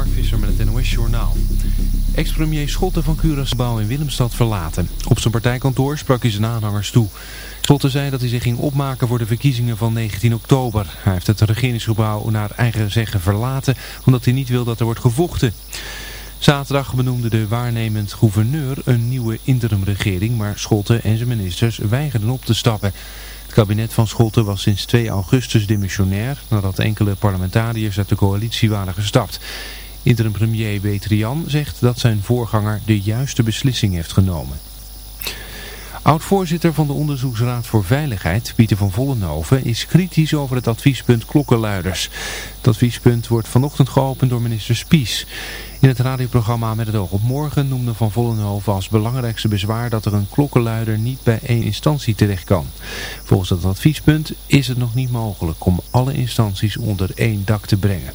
Mark Visser met het NOS Journaal. Ex-premier Schotten van Curaçao in Willemstad verlaten. Op zijn partijkantoor sprak hij zijn aanhangers toe. Schotten zei dat hij zich ging opmaken voor de verkiezingen van 19 oktober. Hij heeft het regeringsgebouw naar eigen zeggen verlaten omdat hij niet wil dat er wordt gevochten. Zaterdag benoemde de waarnemend gouverneur een nieuwe interimregering, maar Schotten en zijn ministers weigerden op te stappen. Het kabinet van Schotten was sinds 2 augustus demissionair nadat enkele parlementariërs uit de coalitie waren gestapt. Interim premier Betrian zegt dat zijn voorganger de juiste beslissing heeft genomen. Oud-voorzitter van de Onderzoeksraad voor Veiligheid, Pieter van Vollenhoven, is kritisch over het adviespunt klokkenluiders. Het adviespunt wordt vanochtend geopend door minister Spies. In het radioprogramma Met het oog op morgen noemde Van Vollenhoven als belangrijkste bezwaar dat er een klokkenluider niet bij één instantie terecht kan. Volgens dat adviespunt is het nog niet mogelijk om alle instanties onder één dak te brengen.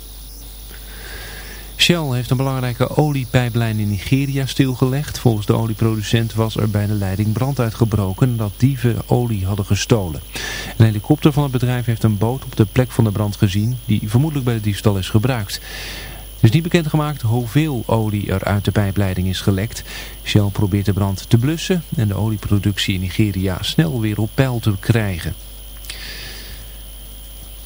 Shell heeft een belangrijke oliepijplijn in Nigeria stilgelegd. Volgens de olieproducent was er bij de leiding brand uitgebroken dat dieven olie hadden gestolen. Een helikopter van het bedrijf heeft een boot op de plek van de brand gezien die vermoedelijk bij de diefstal is gebruikt. Het is niet bekendgemaakt hoeveel olie er uit de pijpleiding is gelekt. Shell probeert de brand te blussen en de olieproductie in Nigeria snel weer op peil te krijgen.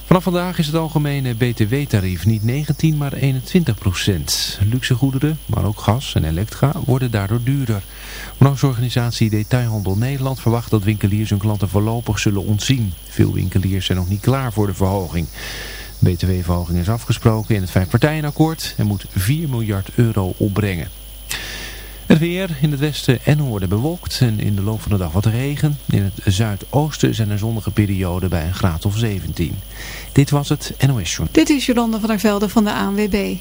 Vanaf vandaag is het algemene btw-tarief niet 19, maar 21 procent. Luxe goederen, maar ook gas en elektra worden daardoor duurder. Brancheorganisatie Detailhandel Nederland verwacht dat winkeliers hun klanten voorlopig zullen ontzien. Veel winkeliers zijn nog niet klaar voor de verhoging. BTW-verhoging is afgesproken in het vijfpartijenakkoord en moet 4 miljard euro opbrengen. Het weer in het westen en noorden bewolkt en in de loop van de dag wat regen. In het zuidoosten zijn er zonnige perioden bij een graad of 17. Dit was het NOS Journal. Dit is Jolanda van der Velde van de ANWB.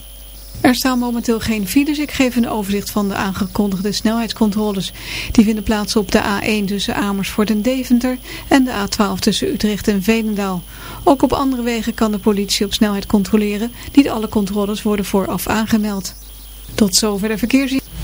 Er staan momenteel geen files. Ik geef een overzicht van de aangekondigde snelheidscontroles. Die vinden plaats op de A1 tussen Amersfoort en Deventer en de A12 tussen Utrecht en Veenendaal. Ook op andere wegen kan de politie op snelheid controleren. Niet alle controles worden vooraf aangemeld. Tot zover de verkeers.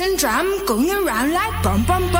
Jackson drum going around like bom bum bum.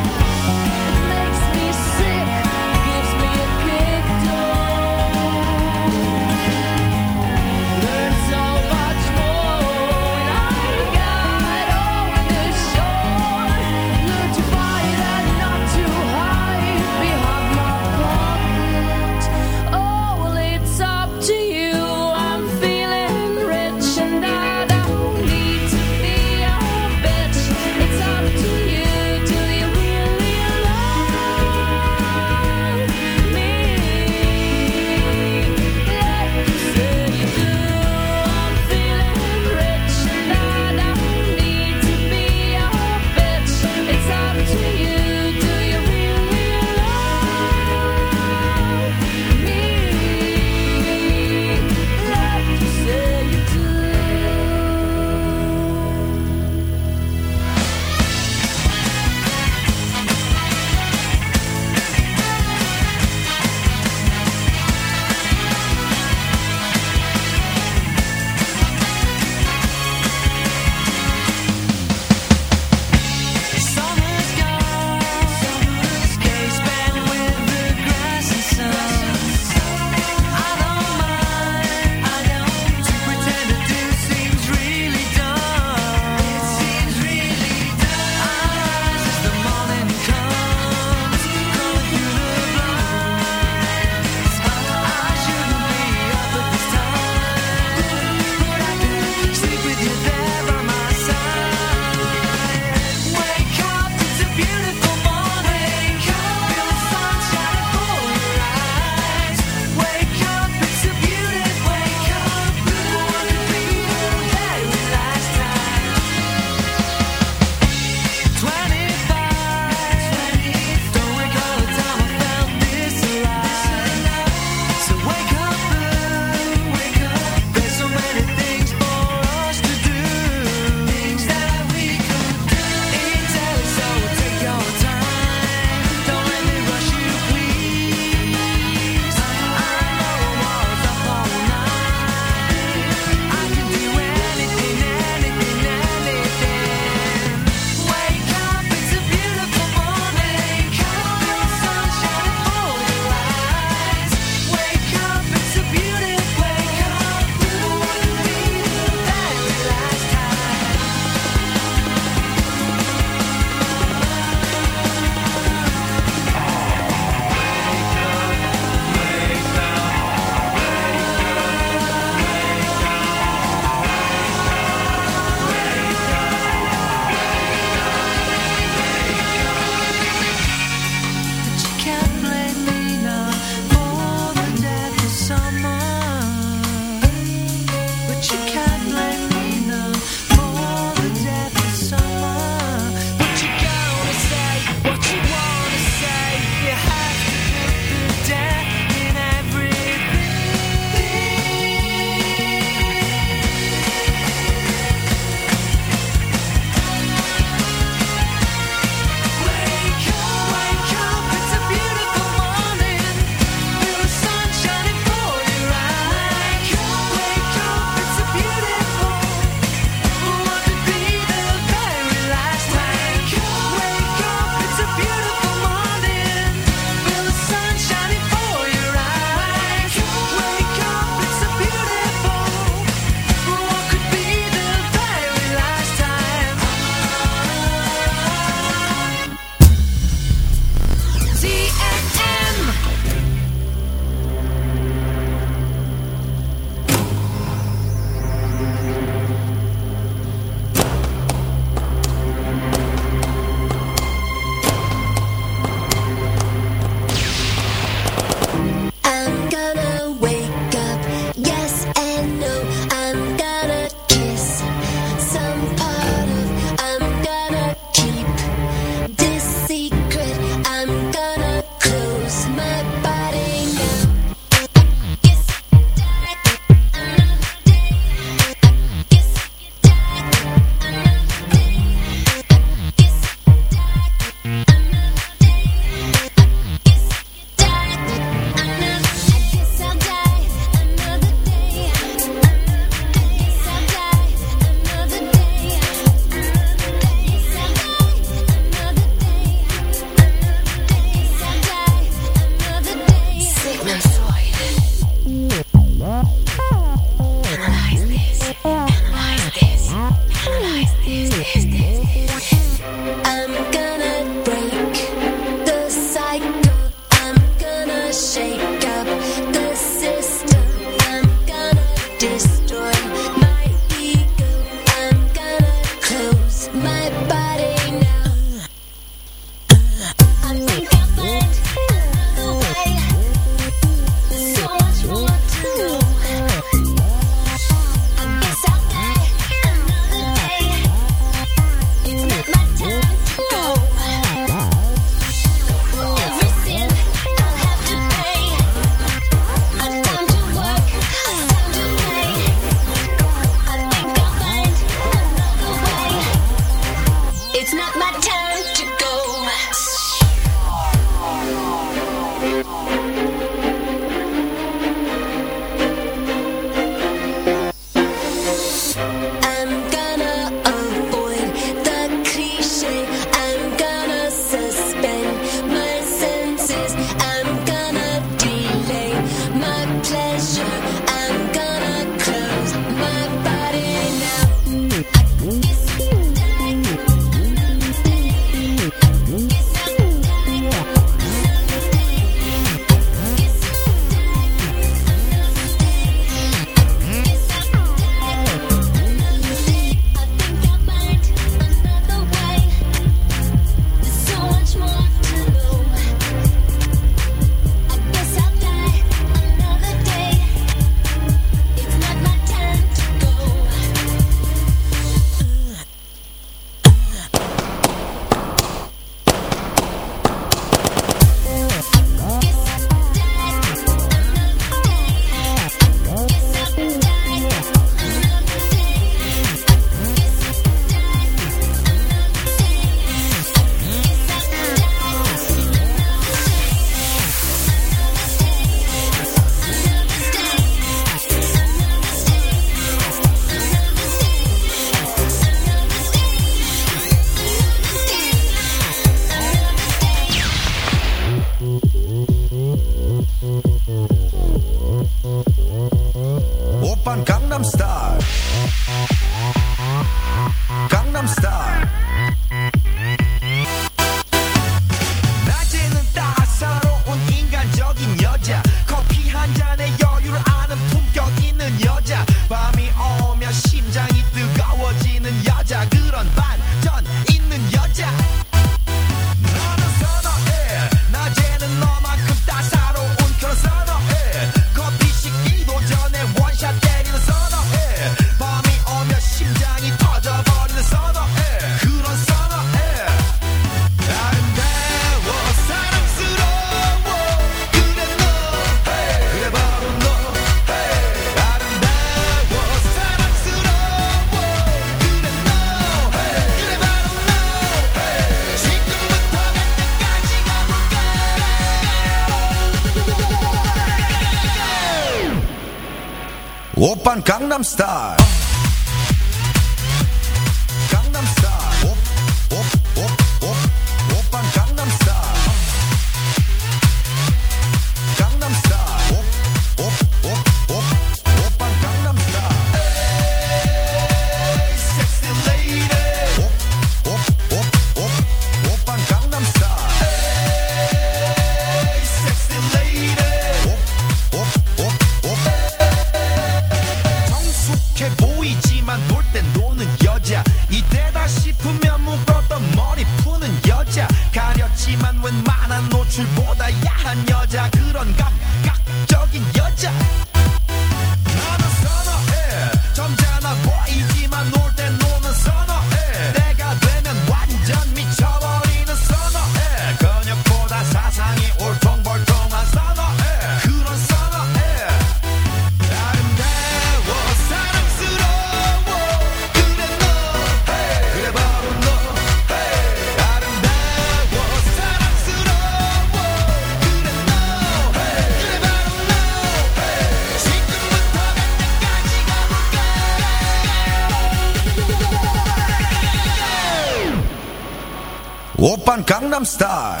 Star.